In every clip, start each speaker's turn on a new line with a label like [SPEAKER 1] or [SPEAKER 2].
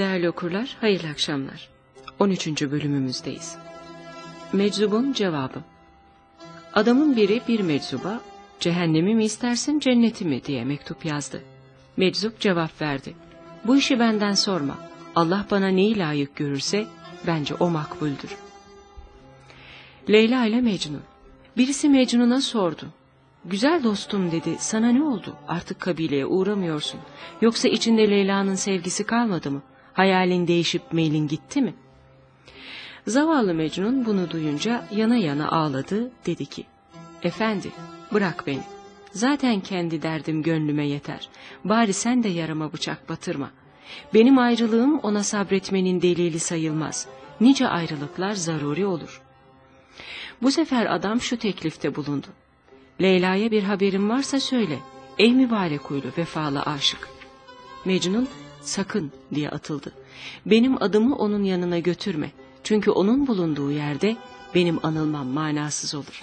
[SPEAKER 1] Değerli okurlar, hayırlı akşamlar. 13. bölümümüzdeyiz. Meczubun cevabı. Adamın biri bir meczuba, cehennemi mi istersin cenneti mi diye mektup yazdı. Meczup cevap verdi. Bu işi benden sorma. Allah bana neyi layık görürse bence o makbuldür. Leyla ile Mecnun. Birisi Mecnun'a sordu. Güzel dostum dedi, sana ne oldu? Artık kabileye uğramıyorsun. Yoksa içinde Leyla'nın sevgisi kalmadı mı? Hayalin değişip meylin gitti mi? Zavallı Mecnun bunu duyunca yana yana ağladı, dedi ki, Efendi, bırak beni. Zaten kendi derdim gönlüme yeter. Bari sen de yarama bıçak batırma. Benim ayrılığım ona sabretmenin delili sayılmaz. Nice ayrılıklar zaruri olur. Bu sefer adam şu teklifte bulundu. Leyla'ya bir haberin varsa söyle. Ey mübarek huylu vefalı aşık. Mecnun sakın diye atıldı. Benim adımı onun yanına götürme. Çünkü onun bulunduğu yerde benim anılmam manasız olur.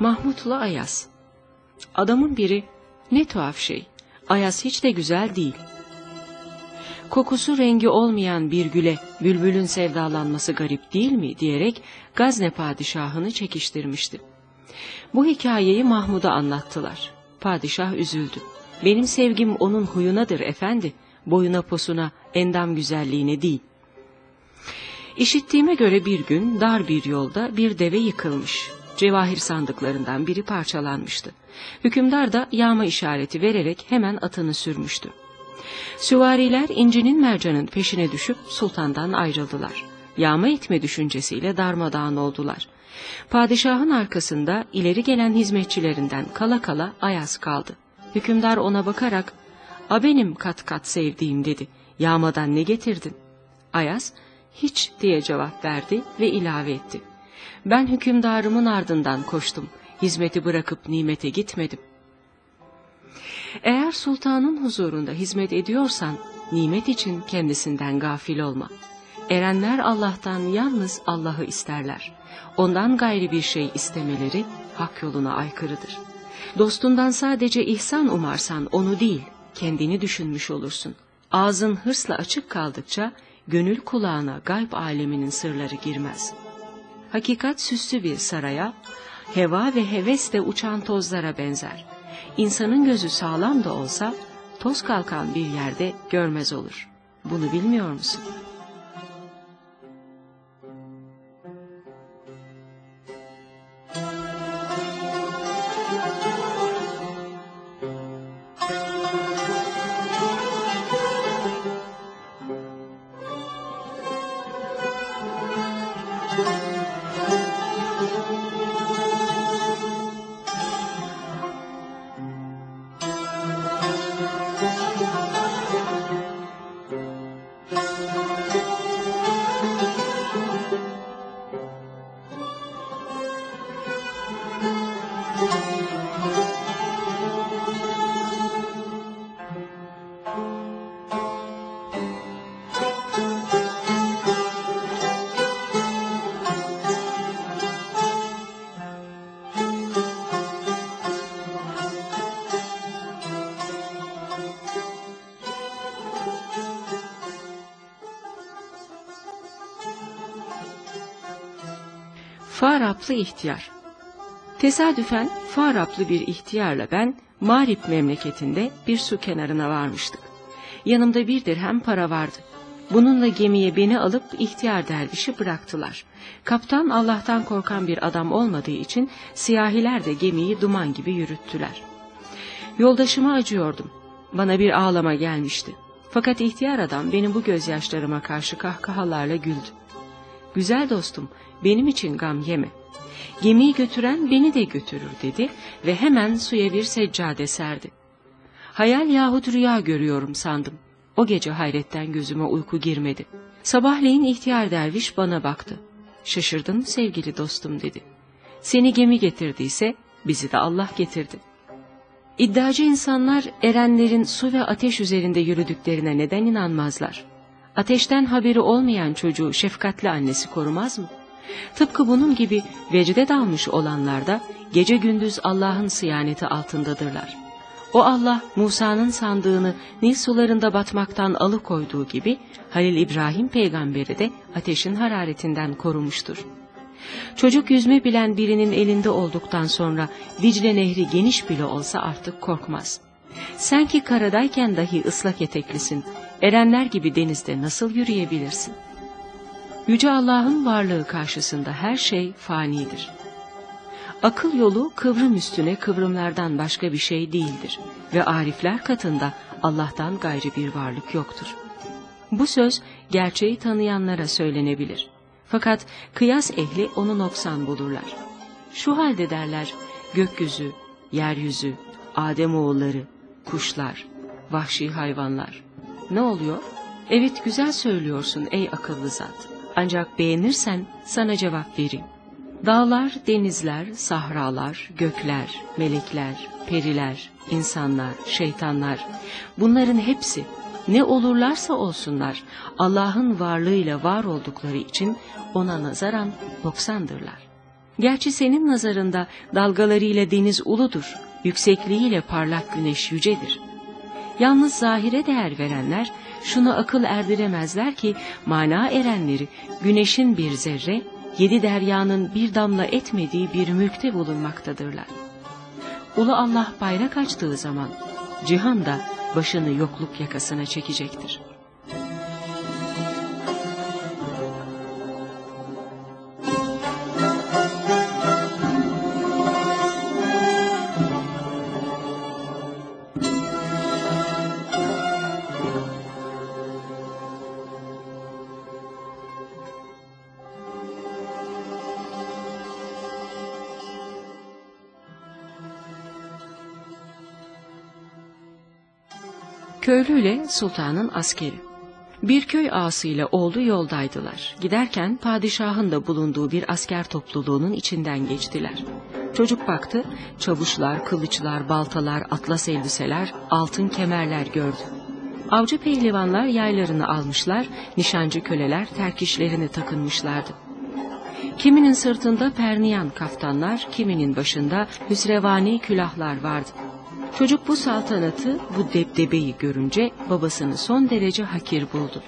[SPEAKER 1] Mahmut'la Ayas Adamın biri ne tuhaf şey. Ayas hiç de güzel değil. Kokusu rengi olmayan bir güle bülbülün sevdalanması garip değil mi diyerek Gazne padişahını çekiştirmişti. Bu hikayeyi Mahmud'a anlattılar. Padişah üzüldü. Benim sevgim onun huyunadır efendi, boyuna posuna, endam güzelliğine değil. İşittiğime göre bir gün dar bir yolda bir deve yıkılmış. Cevahir sandıklarından biri parçalanmıştı. Hükümdar da yağma işareti vererek hemen atını sürmüştü. Süvariler incinin mercanın peşine düşüp sultandan ayrıldılar. Yağma etme düşüncesiyle darmadağın oldular. Padişahın arkasında ileri gelen hizmetçilerinden kala kala Ayaz kaldı. Hükümdar ona bakarak, ''A benim kat kat sevdiğim'' dedi. ''Yağmadan ne getirdin?'' Ayaz, ''Hiç'' diye cevap verdi ve ilave etti. ''Ben hükümdarımın ardından koştum. Hizmeti bırakıp nimete gitmedim.'' Eğer sultanın huzurunda hizmet ediyorsan, nimet için kendisinden gafil olma. Erenler Allah'tan yalnız Allah'ı isterler. Ondan gayri bir şey istemeleri hak yoluna aykırıdır. Dostundan sadece ihsan umarsan onu değil, kendini düşünmüş olursun. Ağzın hırsla açık kaldıkça gönül kulağına gayb aleminin sırları girmez. Hakikat süslü bir saraya, heva ve heves de uçan tozlara benzer. İnsanın gözü sağlam da olsa toz kalkan bir yerde görmez olur. Bunu bilmiyor musun?'' Faraplı ihtiyar. Tesadüfen Faraplı bir ihtiyarla ben Marip memleketinde bir su kenarına varmıştık. Yanımda bir dirhem para vardı. Bununla gemiye beni alıp ihtiyar dervişi bıraktılar. Kaptan Allah'tan korkan bir adam olmadığı için siyahiler de gemiyi duman gibi yürüttüler. Yoldaşıma acıyordum. Bana bir ağlama gelmişti. Fakat ihtiyar adam benim bu gözyaşlarıma karşı kahkahalarla güldü. Güzel dostum, benim için gam yeme. Gemiyi götüren beni de götürür dedi ve hemen suya bir seccade serdi. Hayal yahut rüya görüyorum sandım. O gece hayretten gözüme uyku girmedi. Sabahleyin ihtiyar derviş bana baktı. Şaşırdın sevgili dostum dedi. Seni gemi getirdiyse bizi de Allah getirdi. İddiacı insanlar erenlerin su ve ateş üzerinde yürüdüklerine neden inanmazlar? Ateşten haberi olmayan çocuğu şefkatli annesi korumaz mı? Tıpkı bunun gibi vecde dalmış olanlar da gece gündüz Allah'ın sıyaneti altındadırlar. O Allah Musa'nın sandığını Nil sularında batmaktan alıkoyduğu gibi Halil İbrahim peygamberi de ateşin hararetinden korumuştur. Çocuk yüzme bilen birinin elinde olduktan sonra Dicle Nehri geniş bile olsa artık korkmaz. Sen ki karadayken dahi ıslak eteklisin, erenler gibi denizde nasıl yürüyebilirsin? Yüce Allah'ın varlığı karşısında her şey fanidir. Akıl yolu kıvrım üstüne kıvrımlardan başka bir şey değildir ve arifler katında Allah'tan gayrı bir varlık yoktur. Bu söz gerçeği tanıyanlara söylenebilir. Fakat kıyas ehli onu noksan bulurlar. Şu halde derler, gökyüzü, yeryüzü, Ademoğulları, kuşlar, vahşi hayvanlar. Ne oluyor? Evet güzel söylüyorsun ey akıllı zat. Ancak beğenirsen sana cevap vereyim. Dağlar, denizler, sahralar, gökler, melekler, periler, insanlar, şeytanlar, bunların hepsi ne olurlarsa olsunlar Allah'ın varlığıyla var oldukları için ona nazaran noksandırlar. Gerçi senin nazarında dalgalarıyla deniz uludur, yüksekliğiyle parlak güneş yücedir. Yalnız zahire değer verenler şunu akıl erdiremezler ki mana erenleri güneşin bir zerre, yedi deryanın bir damla etmediği bir mülkte bulunmaktadırlar. Ulu Allah bayrak açtığı zaman cihan da başını yokluk yakasına çekecektir. Köylü ile sultanın askeri. Bir köy ağasıyla oğlu yoldaydılar. Giderken padişahın da bulunduğu bir asker topluluğunun içinden geçtiler. Çocuk baktı, çavuşlar, kılıçlar, baltalar, atlas elbiseler, altın kemerler gördü. Avcı pehlivanlar yaylarını almışlar, nişancı köleler terkişlerini takınmışlardı. Kiminin sırtında perniyan kaftanlar, kiminin başında hüsrevani külahlar vardı. Çocuk bu saltanatı, bu debdebeyi görünce babasını son derece hakir buldu.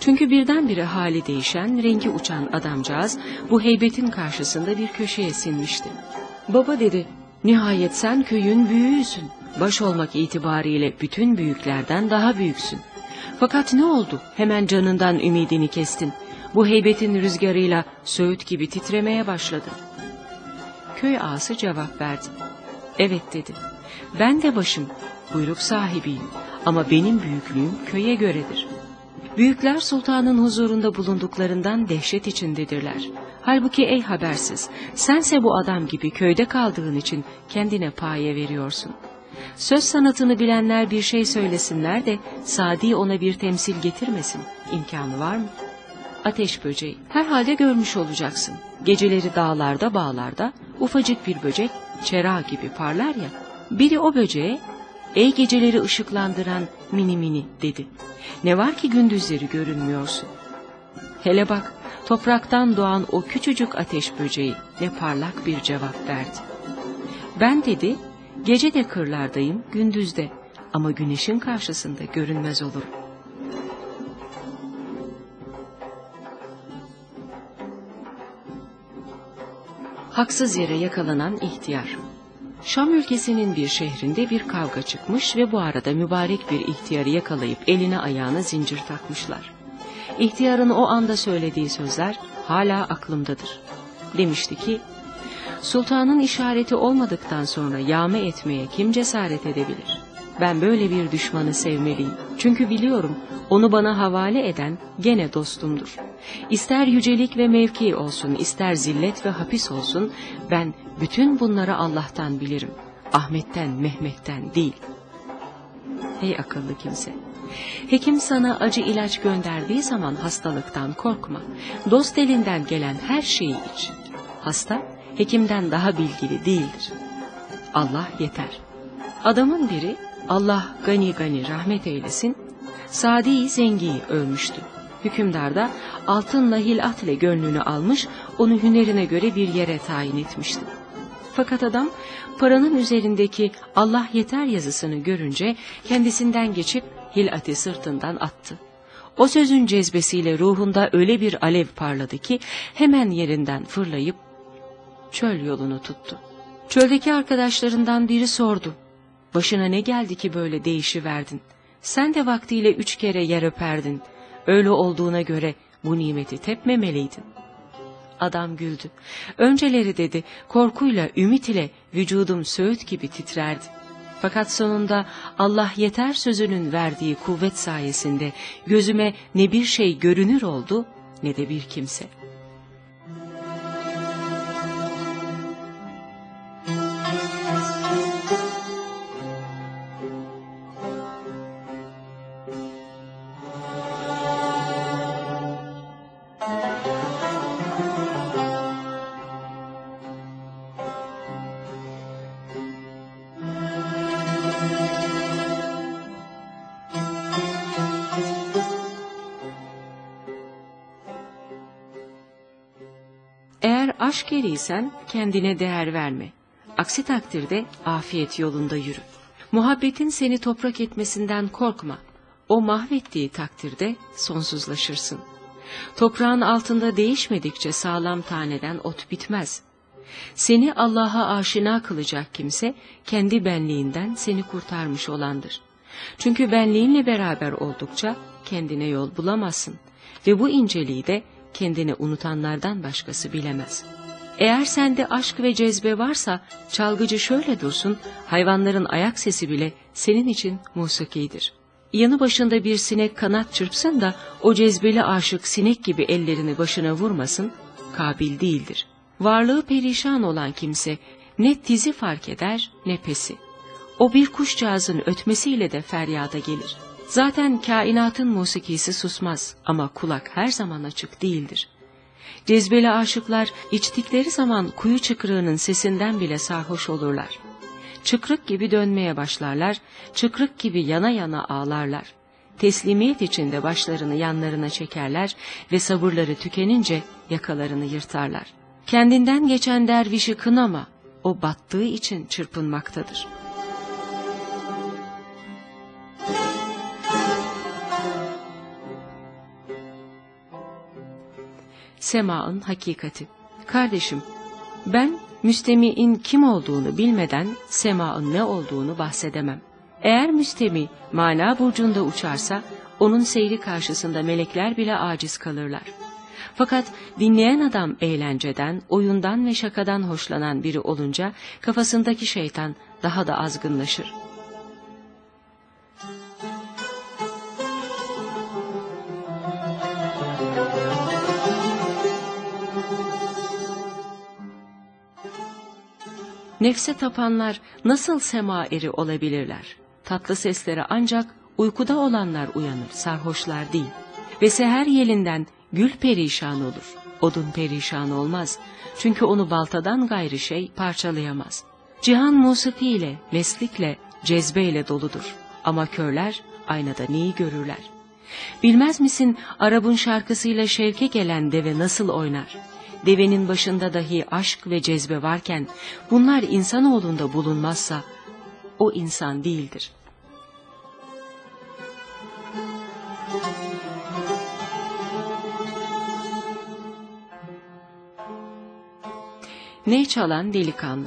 [SPEAKER 1] Çünkü birdenbire hali değişen, rengi uçan adamcağız bu heybetin karşısında bir köşeye sinmişti. Baba dedi, nihayet sen köyün büyüğüsün. Baş olmak itibariyle bütün büyüklerden daha büyüksün. Fakat ne oldu? Hemen canından ümidini kestin. Bu heybetin rüzgarıyla söğüt gibi titremeye başladı. Köy ağası cevap verdi. Evet dedi. Ben de başım, buyruk sahibiyim ama benim büyüklüğüm köye göredir. Büyükler sultanın huzurunda bulunduklarından dehşet içindedirler. Halbuki ey habersiz, sense bu adam gibi köyde kaldığın için kendine paye veriyorsun. Söz sanatını bilenler bir şey söylesinler de Sadi ona bir temsil getirmesin. İmkanı var mı? Ateş böceği. Herhalde görmüş olacaksın. Geceleri dağlarda bağlarda ufacık bir böcek çera gibi parlar ya. Biri o böceğe, ey geceleri ışıklandıran mini mini dedi. Ne var ki gündüzleri görünmüyorsun? Hele bak, topraktan doğan o küçücük ateş böceği ne parlak bir cevap verdi. Ben dedi, gece de kırlardayım, gündüzde ama güneşin karşısında görünmez olurum. Haksız yere yakalanan ihtiyar. Şam ülkesinin bir şehrinde bir kavga çıkmış ve bu arada mübarek bir ihtiyarı yakalayıp eline ayağına zincir takmışlar. İhtiyarın o anda söylediği sözler hala aklımdadır. Demişti ki, Sultanın işareti olmadıktan sonra yağma etmeye kim cesaret edebilir? Ben böyle bir düşmanı sevmeliyim. Çünkü biliyorum onu bana havale eden gene dostumdur. İster yücelik ve mevki olsun, ister zillet ve hapis olsun, ben bütün bunları Allah'tan bilirim. Ahmet'ten, Mehmet'ten değil. Ey akıllı kimse! Hekim sana acı ilaç gönderdiği zaman hastalıktan korkma. Dost elinden gelen her şeyi iç. Hasta, hekimden daha bilgili değildir. Allah yeter. Adamın biri, Allah gani gani rahmet eylesin, Sadi Zengi'yi ölmüştü. Hükümdar da altınla hilat ile gönlünü almış, onu hünerine göre bir yere tayin etmişti. Fakat adam paranın üzerindeki Allah yeter yazısını görünce kendisinden geçip Hilat'i sırtından attı. O sözün cezbesiyle ruhunda öyle bir alev parladı ki hemen yerinden fırlayıp çöl yolunu tuttu. Çöldeki arkadaşlarından biri sordu. Başına ne geldi ki böyle değişiverdin? Sen de vaktiyle üç kere yer öperdin. Öyle olduğuna göre bu nimeti tepmemeliydin. Adam güldü. Önceleri dedi korkuyla, ümit ile vücudum söğüt gibi titrerdi. Fakat sonunda Allah yeter sözünün verdiği kuvvet sayesinde gözüme ne bir şey görünür oldu ne de bir kimse. Eğer aşk eriysen kendine değer verme. Aksi takdirde afiyet yolunda yürü. Muhabbetin seni toprak etmesinden korkma. O mahvettiği takdirde sonsuzlaşırsın. Toprağın altında değişmedikçe sağlam taneden ot bitmez. Seni Allah'a aşina kılacak kimse kendi benliğinden seni kurtarmış olandır. Çünkü benliğinle beraber oldukça kendine yol bulamazsın ve bu inceliği de kendini unutanlardan başkası bilemez. Eğer sende aşk ve cezbe varsa çalgıcı şöyle dursun, hayvanların ayak sesi bile senin için musikidir. Yanı başında bir sinek kanat çırpsın da o cezbeli aşık sinek gibi ellerini başına vurmasın, kabil değildir. Varlığı perişan olan kimse ne tizi fark eder ne pesi. O bir kuşcağızın ötmesiyle de feryada gelir.'' Zaten kainatın musikisi susmaz ama kulak her zaman açık değildir. Cezbeli aşıklar içtikleri zaman kuyu çıkrığının sesinden bile sarhoş olurlar. Çıkrık gibi dönmeye başlarlar, çıkrık gibi yana yana ağlarlar. Teslimiyet içinde başlarını yanlarına çekerler ve sabırları tükenince yakalarını yırtarlar. Kendinden geçen dervişi kınama, o battığı için çırpınmaktadır.'' Sema'ın hakikati. Kardeşim, ben müstemi'in kim olduğunu bilmeden sema'ın ne olduğunu bahsedemem. Eğer müstemi mana burcunda uçarsa, onun seyri karşısında melekler bile aciz kalırlar. Fakat dinleyen adam eğlenceden, oyundan ve şakadan hoşlanan biri olunca kafasındaki şeytan daha da azgınlaşır. Nefse tapanlar nasıl sema eri olabilirler? Tatlı seslere ancak uykuda olanlar uyanır, sarhoşlar değil. Ve seher yelinden gül perişan olur, odun perişan olmaz. Çünkü onu baltadan gayrı şey parçalayamaz. Cihan musiki ile, meslikle, cezbeyle doludur. Ama körler aynada neyi görürler? Bilmez misin Arap'ın şarkısıyla şevke gelen deve nasıl oynar? Devenin başında dahi aşk ve cezbe varken bunlar insanoğlunda bulunmazsa o insan değildir. Ney çalan delikanlı.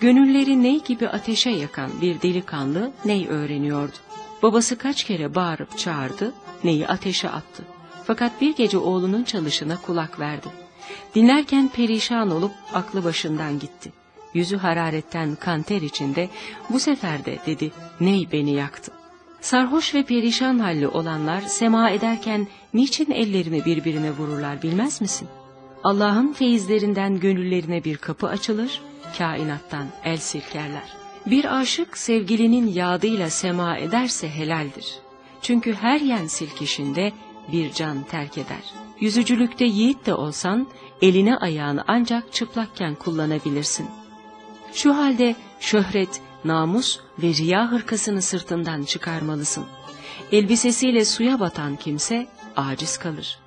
[SPEAKER 1] Gönülleri ney gibi ateşe yakan bir delikanlı ney öğreniyordu. Babası kaç kere bağırıp çağırdı, neyi ateşe attı. Fakat bir gece oğlunun çalışına kulak verdi. Dinlerken perişan olup aklı başından gitti. Yüzü hararetten kanter içinde bu sefer de dedi ney beni yaktı. Sarhoş ve perişan halli olanlar sema ederken niçin ellerini birbirine vururlar bilmez misin? Allah'ın feyizlerinden gönüllerine bir kapı açılır, kainattan el silkerler. Bir aşık sevgilinin yadıyla sema ederse helaldir. Çünkü her yen silkişinde bir can terk eder. Yüzücülükte yiğit de olsan eline ayağını ancak çıplakken kullanabilirsin. Şu halde şöhret, namus ve riya hırkasını sırtından çıkarmalısın. Elbisesiyle suya batan kimse aciz kalır.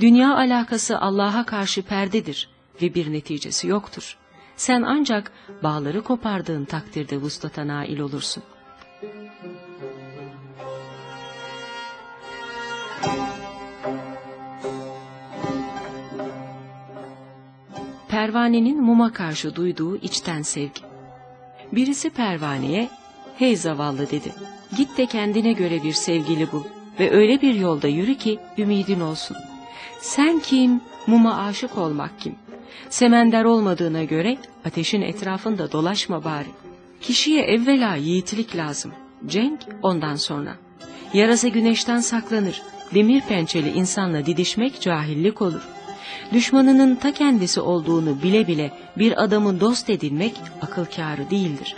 [SPEAKER 1] Dünya alakası Allah'a karşı perdedir ve bir neticesi yoktur. Sen ancak bağları kopardığın takdirde vuslata nail olursun. Pervanenin muma karşı duyduğu içten sevgi. Birisi pervaneye, hey zavallı dedi, git de kendine göre bir sevgili bul ve öyle bir yolda yürü ki ümidin olsun. Sen kim, muma aşık olmak kim? Semender olmadığına göre ateşin etrafında dolaşma bari. Kişiye evvela yiğitlik lazım. Cenk ondan sonra. Yarası güneşten saklanır. Demir pençeli insanla didişmek cahillik olur. Düşmanının ta kendisi olduğunu bile bile bir adamı dost edinmek akıl kârı değildir.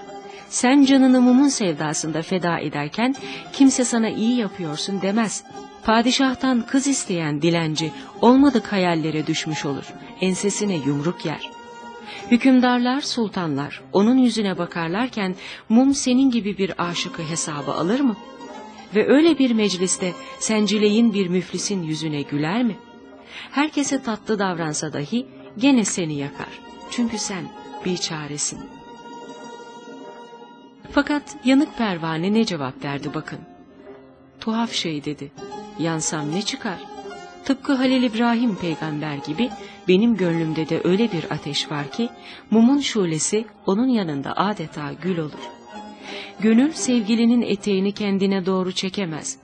[SPEAKER 1] Sen canını mumun sevdasında feda ederken kimse sana iyi yapıyorsun demez. Padişahtan kız isteyen dilenci olmadık hayallere düşmüş olur. Ensesine yumruk yer. Hükümdarlar, sultanlar onun yüzüne bakarlarken mum senin gibi bir aşıkı hesaba alır mı? Ve öyle bir mecliste sencileyin bir müflisin yüzüne güler mi? Herkese tatlı davransa dahi gene seni yakar. Çünkü sen bir çaresin. Fakat yanık pervane ne cevap verdi bakın. Tuhaf şey dedi. Yansam ne çıkar? Tıpkı Halil İbrahim peygamber gibi benim gönlümde de öyle bir ateş var ki mumun şulesi onun yanında adeta gül olur. Gönül sevgilinin eteğini kendine doğru çekemez.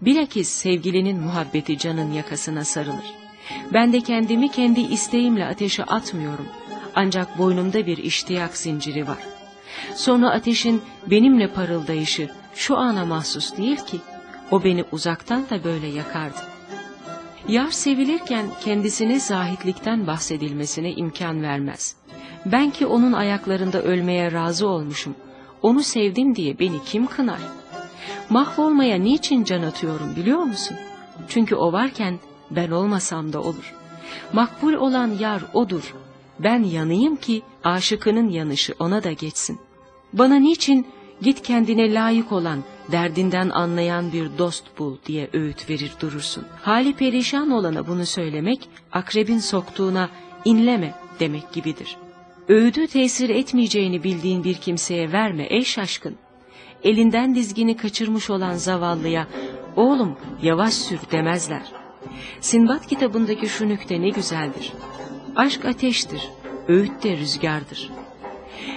[SPEAKER 1] Bilakis sevgilinin muhabbeti canın yakasına sarılır. Ben de kendimi kendi isteğimle ateşe atmıyorum. Ancak boynumda bir iştiyak zinciri var. Sonra ateşin benimle parıldayışı şu ana mahsus değil ki, o beni uzaktan da böyle yakardı. Yar sevilirken kendisine zahitlikten bahsedilmesine imkan vermez. Ben ki onun ayaklarında ölmeye razı olmuşum. Onu sevdim diye beni kim kınar? Mahvolmaya niçin can atıyorum biliyor musun? Çünkü o varken ben olmasam da olur. Makbul olan yar odur. Ben yanayım ki aşıkının yanışı ona da geçsin. Bana niçin git kendine layık olan, derdinden anlayan bir dost bul diye öğüt verir durursun. Hali perişan olana bunu söylemek, akrebin soktuğuna inleme demek gibidir. Öğüdü tesir etmeyeceğini bildiğin bir kimseye verme ey şaşkın. Elinden dizgini kaçırmış olan zavallıya, oğlum yavaş sür demezler. Sinbad kitabındaki şu nükte ne güzeldir. Aşk ateştir, öğüt de rüzgardır.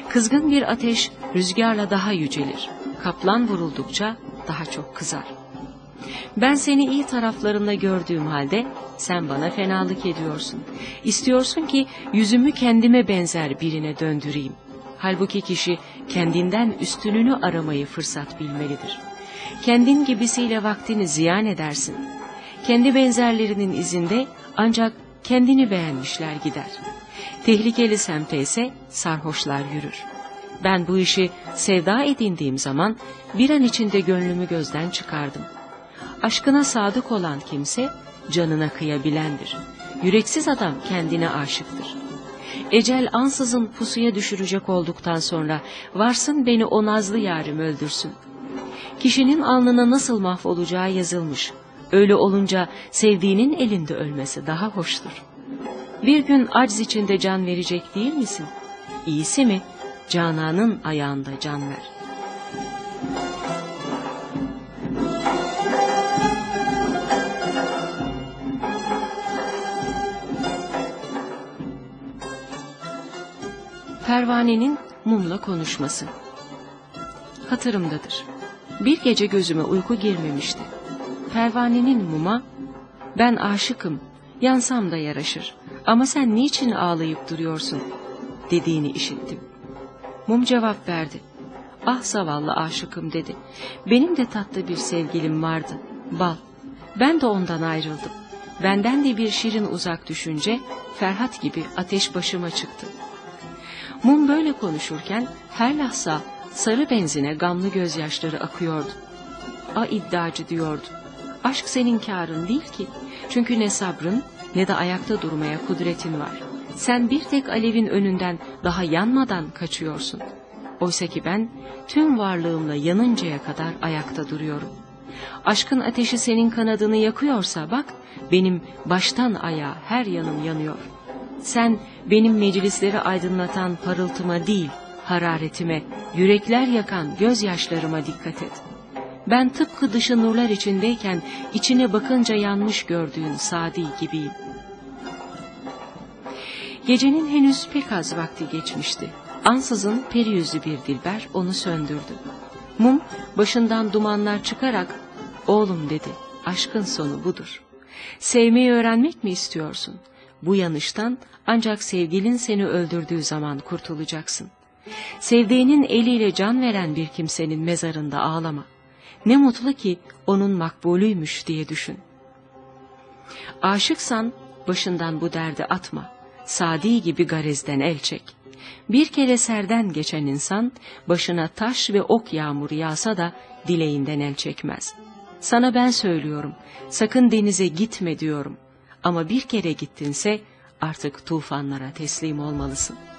[SPEAKER 1] Kızgın bir ateş rüzgarla daha yücelir. Kaplan vuruldukça daha çok kızar. Ben seni iyi taraflarında gördüğüm halde sen bana fenalık ediyorsun. İstiyorsun ki yüzümü kendime benzer birine döndüreyim. Halbuki kişi kendinden üstününü aramayı fırsat bilmelidir. Kendin gibisiyle vaktini ziyan edersin. Kendi benzerlerinin izinde ancak kendini beğenmişler gider. Tehlikeli semte ise sarhoşlar yürür. Ben bu işi sevda edindiğim zaman bir an içinde gönlümü gözden çıkardım. Aşkına sadık olan kimse canına kıyabilendir. Yüreksiz adam kendine aşıktır. Ecel ansızın pusuya düşürecek olduktan sonra varsın beni o nazlı yarim öldürsün. Kişinin alnına nasıl mahvolacağı yazılmış. Öyle olunca sevdiğinin elinde ölmesi daha hoştur. Bir gün acz içinde can verecek değil misin? İyisi mi? Canan'ın ayağında can ver. Pervanenin mumla konuşması. Hatırımdadır. Bir gece gözüme uyku girmemişti. Pervanenin muma, ben aşıkım, yansam da yaraşır ama sen niçin ağlayıp duruyorsun dediğini işittim. Mum cevap verdi. Ah zavallı aşıkım dedi. Benim de tatlı bir sevgilim vardı. Bal. Ben de ondan ayrıldım. Benden de bir şirin uzak düşünce Ferhat gibi ateş başıma çıktı. Mum böyle konuşurken her lahza sarı benzine gamlı gözyaşları akıyordu. A iddiacı diyordu. Aşk senin karın değil ki. Çünkü ne sabrın ne de ayakta durmaya kudretin var. Sen bir tek alevin önünden daha yanmadan kaçıyorsun. Oysa ki ben tüm varlığımla yanıncaya kadar ayakta duruyorum. Aşkın ateşi senin kanadını yakıyorsa bak, benim baştan ayağa her yanım yanıyor. Sen benim meclisleri aydınlatan parıltıma değil, hararetime, yürekler yakan gözyaşlarıma dikkat et. Ben tıpkı dışı nurlar içindeyken içine bakınca yanmış gördüğün Sadi gibiyim. Gecenin henüz pek az vakti geçmişti. Ansızın peri yüzlü bir dilber onu söndürdü. Mum başından dumanlar çıkarak oğlum dedi aşkın sonu budur. Sevmeyi öğrenmek mi istiyorsun? Bu yanıştan ancak sevgilin seni öldürdüğü zaman kurtulacaksın. Sevdiğinin eliyle can veren bir kimsenin mezarında ağlama. Ne mutlu ki onun makbulüymüş diye düşün. Aşıksan başından bu derdi atma. Sadi gibi garezden el çek. Bir kere serden geçen insan başına taş ve ok yağmuru yağsa da dileğinden el çekmez. Sana ben söylüyorum, sakın denize gitme diyorum. Ama bir kere gittinse artık tufanlara teslim olmalısın.''